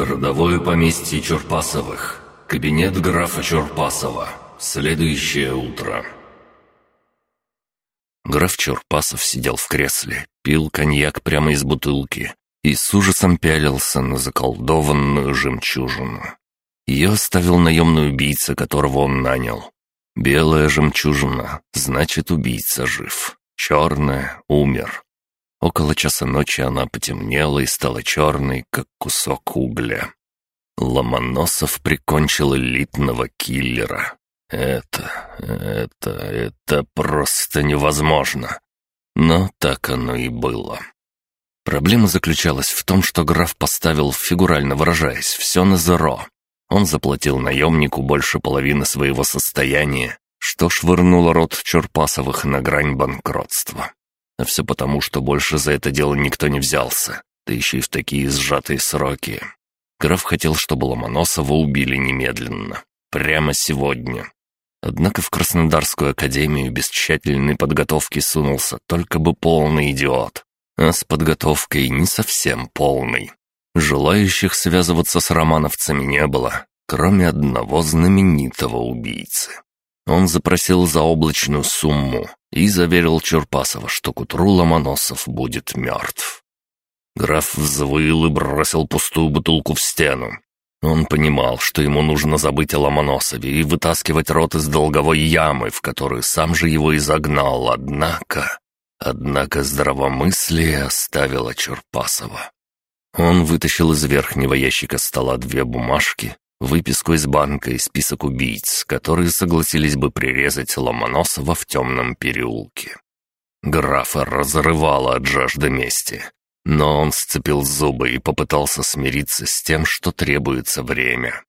Родовое поместье Чурпасовых. Кабинет графа Чурпасова. Следующее утро. Граф Чурпасов сидел в кресле, пил коньяк прямо из бутылки и с ужасом пялился на заколдованную жемчужину. Ее оставил наемный убийца, которого он нанял. Белая жемчужина, значит, убийца жив. Черная — умер. Около часа ночи она потемнела и стала черной, как кусок угля. Ломоносов прикончил элитного киллера. Это, это, это просто невозможно. Но так оно и было. Проблема заключалась в том, что граф поставил, фигурально выражаясь, все на зеро. Он заплатил наемнику больше половины своего состояния, что швырнуло род Чурпасовых на грань банкротства. А все потому, что больше за это дело никто не взялся, да еще и в такие сжатые сроки. Граф хотел, чтобы Ломоносова убили немедленно. Прямо сегодня. Однако в Краснодарскую академию без тщательной подготовки сунулся только бы полный идиот. А с подготовкой не совсем полный. Желающих связываться с романовцами не было, кроме одного знаменитого убийцы. Он запросил заоблачную сумму и заверил Чурпасова, что к утру Ломоносов будет мертв. Граф взвыл и бросил пустую бутылку в стену. Он понимал, что ему нужно забыть о Ломоносове и вытаскивать рот из долговой ямы, в которую сам же его и загнал, однако... Однако здравомыслие оставило Чурпасова. Он вытащил из верхнего ящика стола две бумажки, выписку из банка и список убийц, которые согласились бы прирезать Ломоносова в темном переулке. Графа разрывало от жажды мести, но он сцепил зубы и попытался смириться с тем, что требуется время.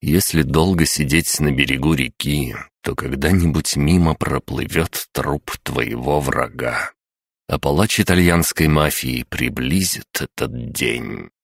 Если долго сидеть на берегу реки, то когда-нибудь мимо проплывет труп твоего врага. А палач итальянской мафии приблизит этот день.